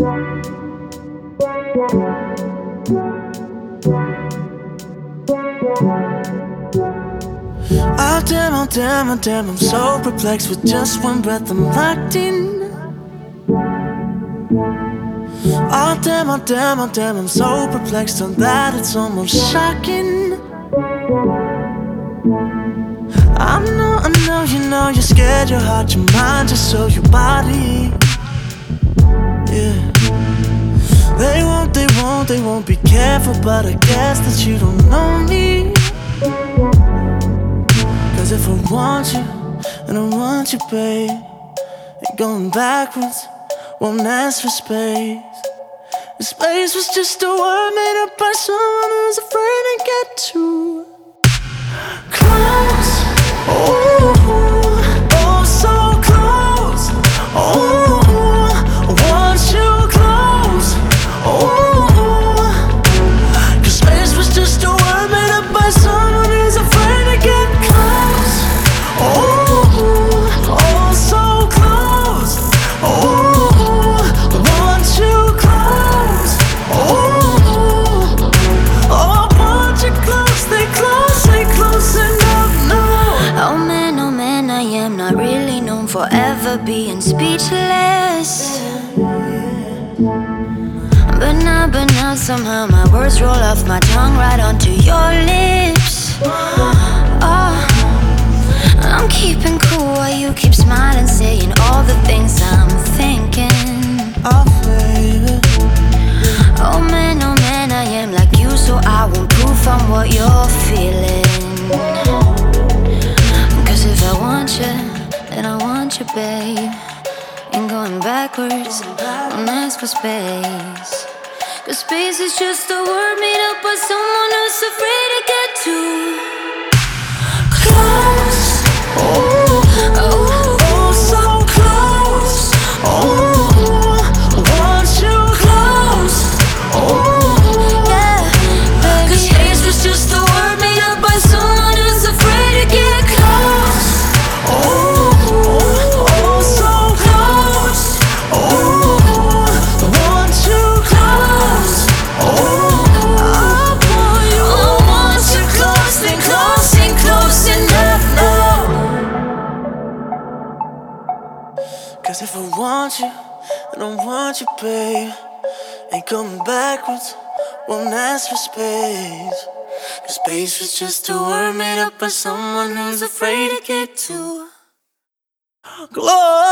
Oh damn, oh damn, oh damn, I'm so perplexed with just one breath I'm locked in. Oh damn, oh damn, oh damn, I'm so perplexed on that it's almost shocking. I know, I know, you know, you're scared, your heart, your mind, just so your body. They won't, be careful, but I guess that you don't know me. Cause if I want you, and I want you, babe, and going backwards won't ask for space. The space was just a word made up by someone who's afraid to get too for being speechless. But now, but now, somehow my words roll off my tongue right onto your lips. Oh, I'm keeping cool while you keep smiling, saying all the things I'm thinking. Oh. Oh man, oh man, I am like you, so I won't proof on what you're feeling. Babe. Ain't going backwards, don't ask for space. Cause space is just a word made up by someone Cause if I want you, I don't want you, babe. Ain't coming backwards, won't ask for space. Cause space was just a word made up by someone who's afraid to get too close.